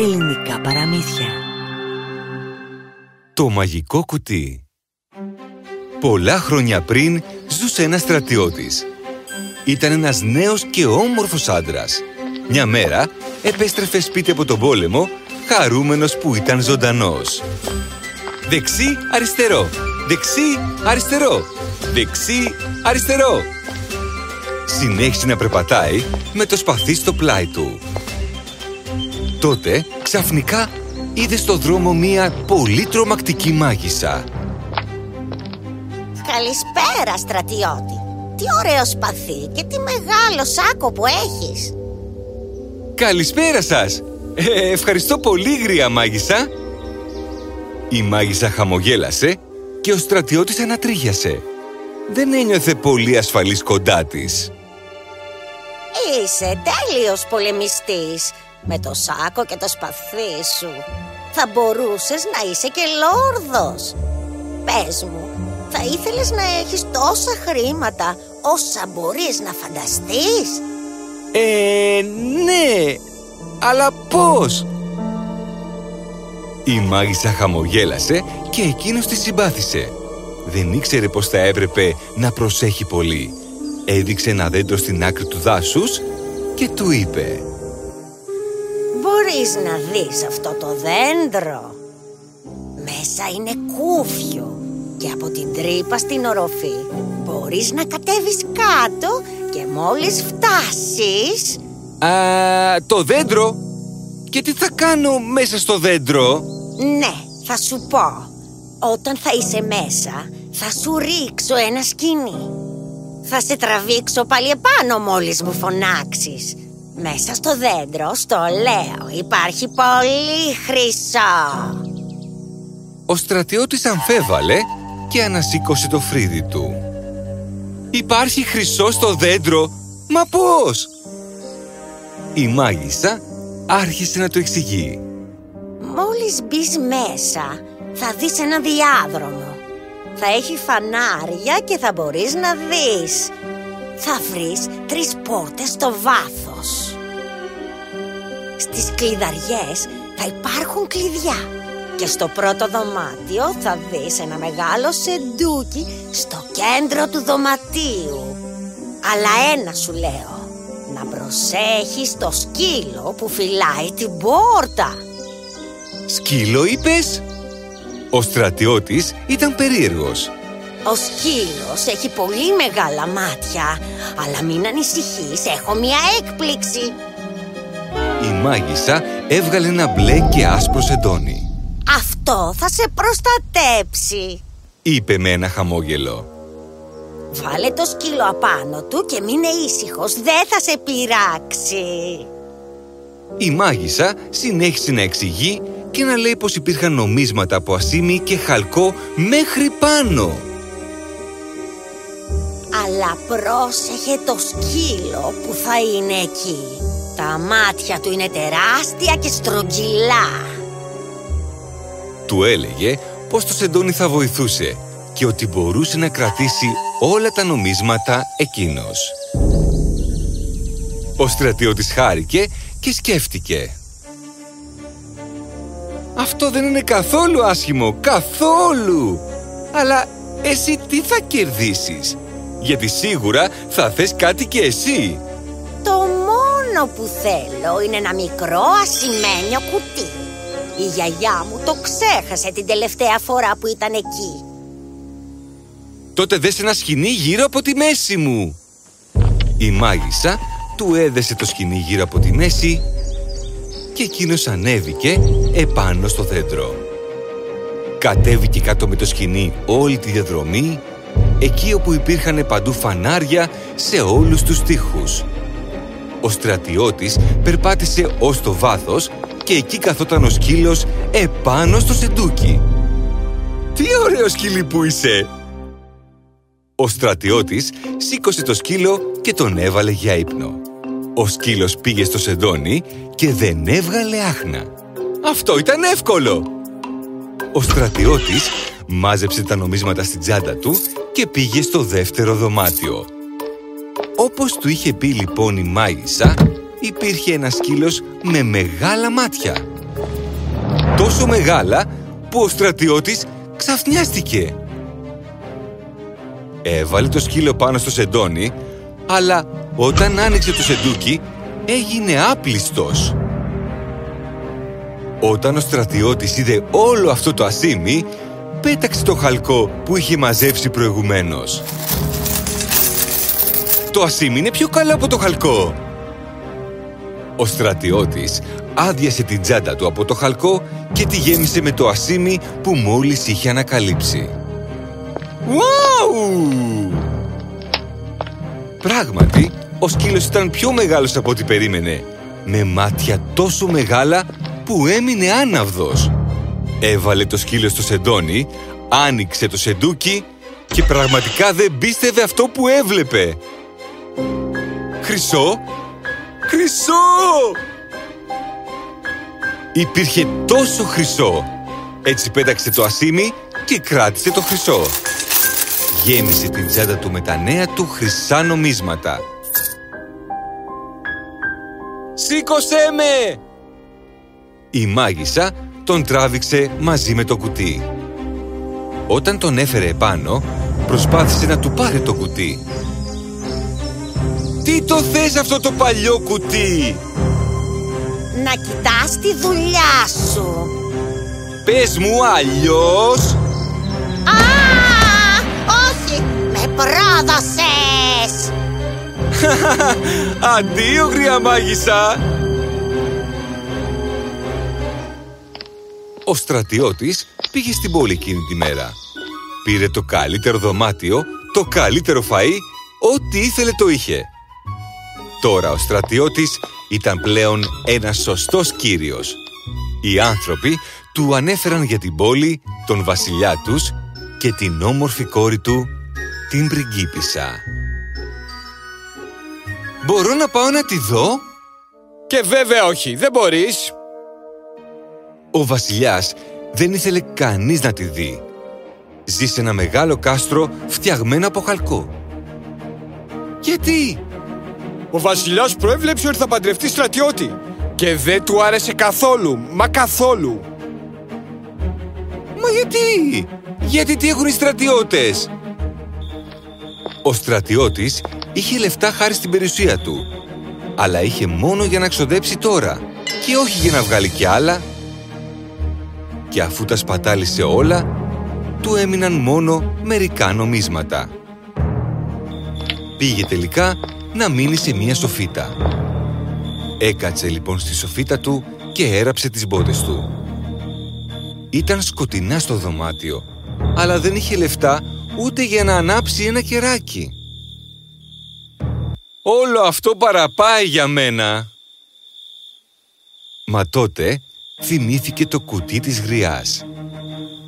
Ελληνικά παραμύθια Το μαγικό κουτί Πολλά χρόνια πριν ζούσε ένας στρατιώτης. Ήταν ένας νέος και όμορφος άντρας. Μια μέρα επέστρεφε σπίτι από τον πόλεμο, χαρούμενος που ήταν ζωντανός. Δεξί, αριστερό. Δεξί, αριστερό. Δεξί, αριστερό. Συνέχισε να περπατάει με το σπαθί στο πλάι του. Τότε, ξαφνικά, είδε στο δρόμο μία πολύ τρομακτική μάγισσα. Καλησπέρα, στρατιώτη. Τι ωραίο σπαθί και τι μεγάλο σάκο που έχεις. Καλησπέρα σας! Ε, ευχαριστώ πολύ, γρία μάγισσα. Η μάγισσα χαμογέλασε και ο στρατιώτης ανατρίχιασε. Δεν ένιωθε πολύ ασφαλής κοντά της. Είσαι τέλειος πολεμιστής. Με το σάκο και το σπαθί σου. Θα μπορούσες να είσαι και λόρδος. Πες μου, θα ήθελες να έχεις τόσα χρήματα όσα μπορείς να φανταστείς; Ε, ναι, αλλά πώς; Η μάγισσα χαμογέλασε και εκείνος τη συμπάθησε. Δεν ήξερε πως θα έπρεπε να προσέχει πολύ. Έδειξε ένα δέντρο στην άκρη του δάσους και του είπε Μπορείς να δεις αυτό το δέντρο. Μέσα είναι κούφιο και από την τρύπα στην οροφή μπορείς να κατέβεις κάτω και μόλις φτάσεις... «Α, το δέντρο! Και τι θα κάνω μέσα στο δέντρο» Ναι, θα σου πω. Όταν θα είσαι μέσα, θα σου ρίξω ένα σκηνή. Θα σε τραβήξω πάλι επάνω μόλις μου φωνάξεις. Μέσα στο δέντρο, στο λέω, υπάρχει πολύ χρυσό. Ο στρατιώτης αμφέβαλε και ανασήκωσε το φρύδι του. Υπάρχει χρυσό στο δέντρο, μα πώς! Η μάγισσα άρχισε να το εξηγεί. Μόλις μπεις μέσα, θα δεις ένα διάδρομο. Θα έχει φανάρια και θα μπορείς να δεις. Θα βρεις τρεις πόρτες στο βάθος. Στις κλειδαριές θα υπάρχουν κλειδιά. Και στο πρώτο δωμάτιο θα δεις ένα μεγάλο σεντούκι στο κέντρο του δωματίου. Αλλά ένα σου λέω, να προσέχεις το σκύλο που φυλάει την πόρτα. Σκύλο είπες; Ο στρατιώτης ήταν περίεργος. Ο σκύλος έχει πολύ μεγάλα μάτια, αλλά μην ανησυχείς, έχω μια έκπληξη. Η μάγισσα έβγαλε ένα μπλε και άσπρο σεντόνι. Αυτό θα σε προστατέψει. Είπε με ένα χαμόγελο. Βάλε το σκύλο απάνω του και μείνε ήσυχος, δεν θα σε πειράξει. Η μάγισσα συνέχισε να εξηγεί και να λέει πως υπήρχαν νομίσματα από ασίμι και χαλκό μέχρι πάνω. Αλλά πρόσεχε το σκύλο που θα είναι εκεί. Τα μάτια του είναι τεράστια και στρογγυλά. Του έλεγε πως το σεντόνι θα βοηθούσε και ότι μπορούσε να κρατήσει όλα τα νομίσματα εκείνος. Ο στρατιώτης χάρηκε και σκέφτηκε. Αυτό δεν είναι καθόλου άσχημο, καθόλου! Αλλά εσύ τι θα κερδίσεις, γιατί σίγουρα θα θες κάτι και εσύ. Το μόνο που θέλω είναι ένα μικρό ασημένιο κουτί. Η γιαγιά μου το ξέχασε την τελευταία φορά που ήταν εκεί. Τότε δες ένα σκηνή γύρω από τη μέση μου. Η μάγισσα του έδεσε το σκηνή γύρω από τη μέση και εκείνος ανέβηκε επάνω στο δέντρο. Κατέβηκε κάτω με το σκηνή όλη τη διαδρομή, εκεί όπου υπήρχαν παντού φανάρια σε όλους τους τοίχους. Ο στρατιώτης περπάτησε ως το βάθος και εκεί καθόταν ο σκύλος επάνω στο σεντούκι. «Τι ωραίο σκύλι που είσαι!» Ο στρατιώτης σήκωσε το σκύλο και τον έβαλε για ύπνο. Ο σκύλος πήγε στο σεντόνι και δεν έβγαλε άχνα. Αυτό ήταν εύκολο! Ο στρατιώτης μάζεψε τα νομίσματα στην τσάντα του και πήγε στο δεύτερο δωμάτιο. Όπως του είχε πει λοιπόν η μάγισσα, υπήρχε ένας σκύλος με μεγάλα μάτια. τόσο μεγάλα που ο στρατιώτης ξαφνιάστηκε. Έβαλε το σκύλο πάνω στο σεντόνι, αλλά όταν άνοιξε το σεντούκι έγινε άπλιστος. Όταν ο στρατιώτης είδε όλο αυτό το ασίμι, πέταξε το χαλκό που είχε μαζέψει προηγουμένως. Το ασίμι είναι πιο καλό από το χαλκό. Ο στρατιώτης άδειασε την τσάντα του από το χαλκό και τη γέμισε με το ασίμι που μόλις είχε ανακαλύψει. Wow! Πράγματι, ο σκύλος ήταν πιο μεγάλος από ό,τι περίμενε, με μάτια τόσο μεγάλα που έμεινε άναυδος. Έβαλε το σκύλο στο σεντόνι, άνοιξε το σεντούκι και πραγματικά δεν πίστευε αυτό που έβλεπε. Χρυσό! Χρυσό! Υπήρχε τόσο χρυσό. Έτσι πέταξε το ασίμι και κράτησε το χρυσό. Γέμισε την τσάντα του με τα νέα του χρυσά νομίσματα. «Σήκωσέ με!» Η μάγισσα τον τράβηξε μαζί με το κουτί. Όταν τον έφερε επάνω, προσπάθησε να του πάρει το κουτί. «Τι το θες αυτό το παλιό κουτί» Να κοιτάς τη δουλειά σου Πες μου αλλιώς Α, όχι, με πρόδωσες Αντίο γριά μάγισσα Ο στρατιώτης πήγε στην πόλη εκείνη τη μέρα. Πήρε το καλύτερο δωμάτιο, το καλύτερο φαΐ, ό,τι ήθελε το είχε. Τώρα ο στρατιώτης ήταν πλέον ένας σωστός κύριος. Οι άνθρωποι του ανέφεραν για την πόλη, τον βασιλιά τους και την όμορφη κόρη του, την πριγκίπισσα. «Μπορώ να πάω να τη δω» Και βέβαια όχι, δεν μπορείς. Ο βασιλιάς δεν ήθελε κανείς να τη δει. Ζει σε ένα μεγάλο κάστρο φτιαγμένο από χαλκό. Γιατί; Ο βασιλιάς προέβλεψε ότι θα παντρευτεί στρατιώτη. Και δεν του άρεσε καθόλου, μα καθόλου. Μα γιατί; Γιατί τι έχουν οι στρατιώτες; Ο στρατιώτης είχε λεφτά χάρη στην περιουσία του. Αλλά είχε μόνο για να ξοδέψει τώρα και όχι για να βγάλει κι άλλα. Και αφού τα σπατάλησε όλα, του έμειναν μόνο μερικά νομίσματα. Πήγε τελικά να μείνει σε μία σοφίτα. Έκατσε λοιπόν στη σοφίτα του και έραψε τις μπότες του. Ήταν σκοτεινά στο δωμάτιο, αλλά δεν είχε λεφτά ούτε για να ανάψει ένα κεράκι. Όλο αυτό παραπάει για μένα. Μα τότε θυμήθηκε το κουτί της γριάς.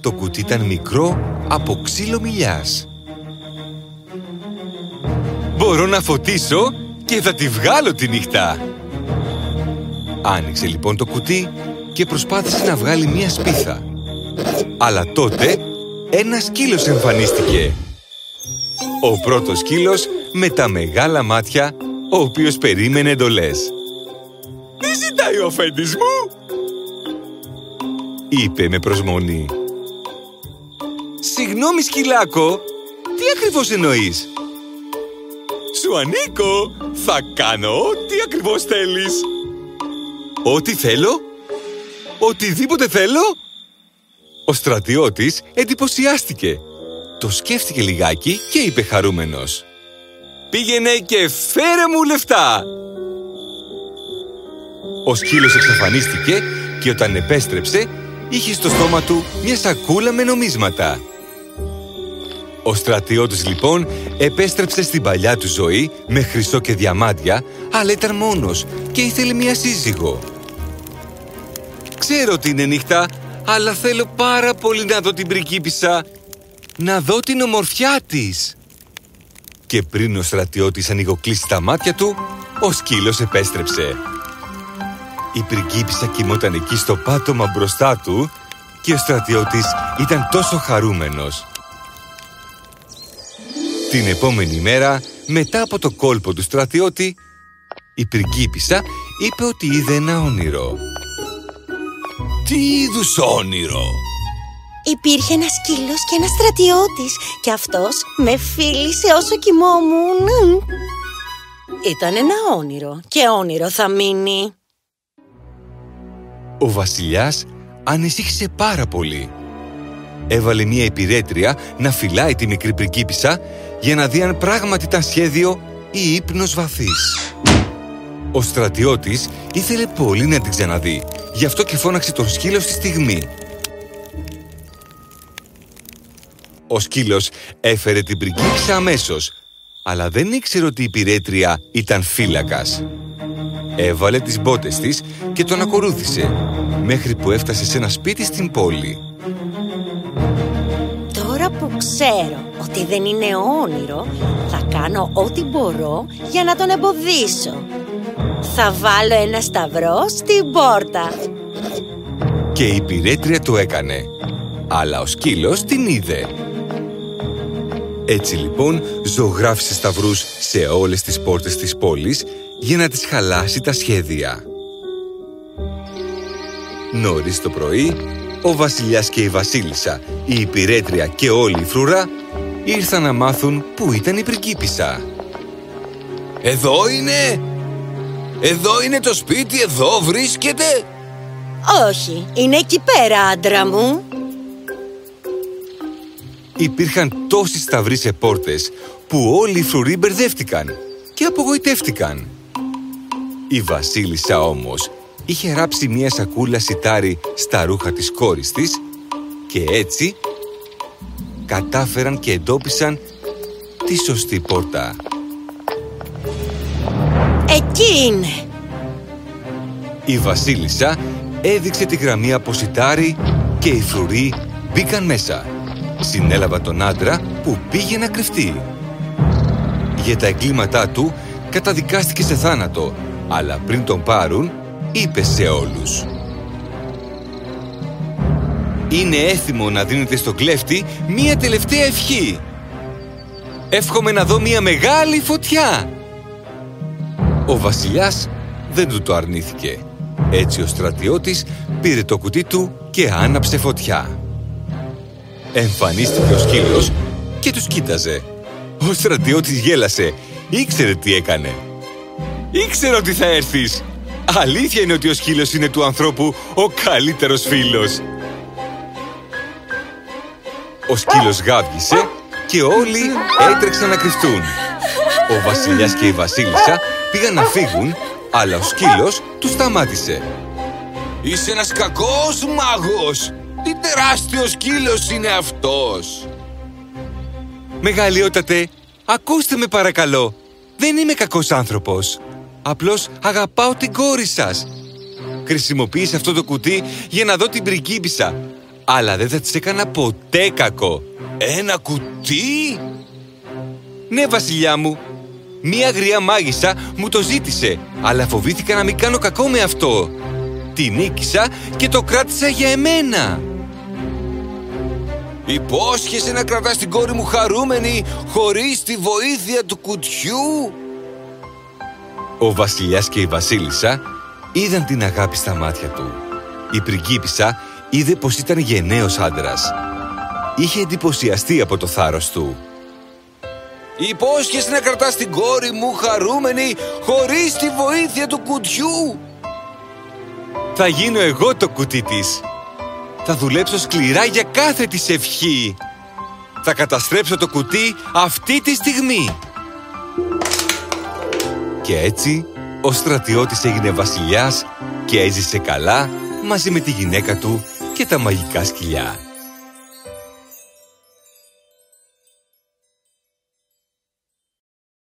Το κουτί ήταν μικρό από ξύλο μιλιάς. Μπορώ να φωτίσω και θα τη βγάλω τη νύχτα. Άνοιξε λοιπόν το κουτί και προσπάθησε να βγάλει μία σπίθα. Αλλά τότε ένας σκύλος εμφανίστηκε. Ο πρώτος σκύλος με τα μεγάλα μάτια, ο οποίος περίμενε εντολές. «Τι ζητάει ο αφέντης μου» είπε με προσμονή. «Συγγνώμη σκυλάκο, τι ακριβώς εννοείς» Σου ανήκω! Θα κάνω ό,τι ακριβώς θέλεις! Ό,τι θέλω; Οτιδήποτε θέλω; Ο στρατιώτης εντυπωσιάστηκε. Το σκέφτηκε λιγάκι και είπε χαρούμενος. Πήγαινε και φέρε μου λεφτά! Ο σκύλος εξαφανίστηκε και όταν επέστρεψε είχε στο στόμα του μια σακούλα με νομίσματα. Ο στρατιώτης λοιπόν επέστρεψε στην παλιά του ζωή με χρυσό και διαμάντια, αλλά ήταν μόνος και ήθελε μια σύζυγο. Ξέρω ότι είναι νύχτα, αλλά θέλω πάρα πολύ να δω την πριγκίπισσα, να δω την ομορφιά της. Και πριν ο στρατιώτης ανοιγοκλείσει τα μάτια του, ο σκύλος επέστρεψε. Η πριγκίπισσα κοιμόταν εκεί στο πάτωμα μπροστά του και ο στρατιώτης ήταν τόσο χαρούμενος. Την επόμενη μέρα, μετά από το κόλπο του στρατιώτη, η πριγκίπισσα είπε ότι είδε ένα όνειρο. Τι είδους όνειρο! Υπήρχε ένας σκύλος και ένας στρατιώτης και αυτός με φίλησε όσο κοιμόμουν. Ήταν ένα όνειρο και όνειρο θα μείνει. Ο βασιλιάς ανησύχησε πάρα πολύ. Έβαλε μια υπηρέτρια να φυλάει τη μικρή πριγκίπισσα για να δει αν πράγματι ήταν σχέδιο ή ύπνος βαθύς. Ο στρατιώτης ήθελε πολύ να την ξαναδεί, γι' αυτό και φώναξε τον σκύλο στη στιγμή. Ο σκύλος έφερε την πριγκίπισσα αμέσως, αλλά δεν ήξερε ότι η πυρέτρια ήταν φύλακας. Έβαλε τις μπότες της και τον ακολούθησε, μέχρι που έφτασε σε ένα σπίτι στην πόλη. Τώρα που ξέρω ότι δεν είναι όνειρο, θα κάνω ό,τι μπορώ για να τον εμποδίσω. Θα βάλω ένα σταυρό στην πόρτα. Και η πυρέτρια το έκανε, αλλά ο σκύλος την είδε. Έτσι λοιπόν ζωγράφισε σταυρούς σε όλες τις πόρτες της πόλης για να τις χαλάσει τα σχέδια. Νωρίς το πρωί, ο βασιλιάς και η βασίλισσα, η υπηρέτρια και όλη η φρουρά ήρθαν να μάθουν πού ήταν η πριγκίπισσα. Εδώ είναι! Εδώ είναι το σπίτι, εδώ βρίσκεται! Όχι, είναι εκεί πέρα, άντρα μου. Υπήρχαν τόσοι σταυροί σε πόρτες που όλοι οι φρουροί μπερδεύτηκαν και απογοητεύτηκαν. Η βασίλισσα όμως είχε ράψει μία σακούλα σιτάρι στα ρούχα της κόρης της και έτσι κατάφεραν και εντόπισαν τη σωστή πόρτα. Εκεί είναι. Η βασίλισσα έδειξε τη γραμμή από σιτάρι και οι φρουροί μπήκαν μέσα. Συνέλαβαν τον άντρα που πήγε να κρυφτεί. Για τα εγκλήματά του καταδικάστηκε σε θάνατο, αλλά πριν τον πάρουν είπε σε όλους. Είναι έθιμο να δίνετε στον κλέφτη μία τελευταία ευχή. Εύχομαι να δω μία μεγάλη φωτιά. Ο βασιλιάς δεν του το αρνήθηκε. Έτσι ο στρατιώτης πήρε το κουτί του και άναψε φωτιά. Εμφανίστηκε ο σκύλος και τους κοίταζε. Ο στρατιώτης γέλασε. Ήξερε τι έκανε. Ήξερε ότι θα έρθεις. Αλήθεια είναι ότι ο σκύλος είναι του ανθρώπου ο καλύτερος φίλος. Ο σκύλος γάβγισε και όλοι έτρεξαν να κρυφτούν. Ο βασιλιάς και η βασίλισσα πήγαν να φύγουν, αλλά ο σκύλος τους σταμάτησε. Είσαι ένας κακός μάγος! Τι τεράστιος σκύλος είναι αυτός! Μεγαλειότατε, ακούστε με παρακαλώ. Δεν είμαι κακός άνθρωπος. Απλώς αγαπάω την κόρη σας. Χρησιμοποίησα αυτό το κουτί για να δω την πριγκίπισσα. Αλλά δεν θα της έκανα ποτέ κακό. Ένα κουτί! Ναι, βασιλιά μου. Μία γριά μάγισσα μου το ζήτησε, αλλά φοβήθηκα να μην κάνω κακό με αυτό. Τη νίκησα και το κράτησα για εμένα. Υπόσχεσαι να κρατάς την κόρη μου χαρούμενη χωρίς τη βοήθεια του κουτιού; Ο βασιλιάς και η βασίλισσα είδαν την αγάπη στα μάτια του. Η πριγκίπισσα είδε πως ήταν γενναίος άντρας. Είχε εντυπωσιαστεί από το θάρρος του. Υπόσχεσαι να κρατάς την κόρη μου χαρούμενη χωρίς τη βοήθεια του κουτιού; Θα γίνω εγώ το κουτί της. Θα δουλέψω σκληρά για κάθε της ευχή. Θα καταστρέψω το κουτί αυτή τη στιγμή. Και έτσι, ο στρατιώτης έγινε βασιλιάς και έζησε καλά μαζί με τη γυναίκα του και τα μαγικά σκυλιά.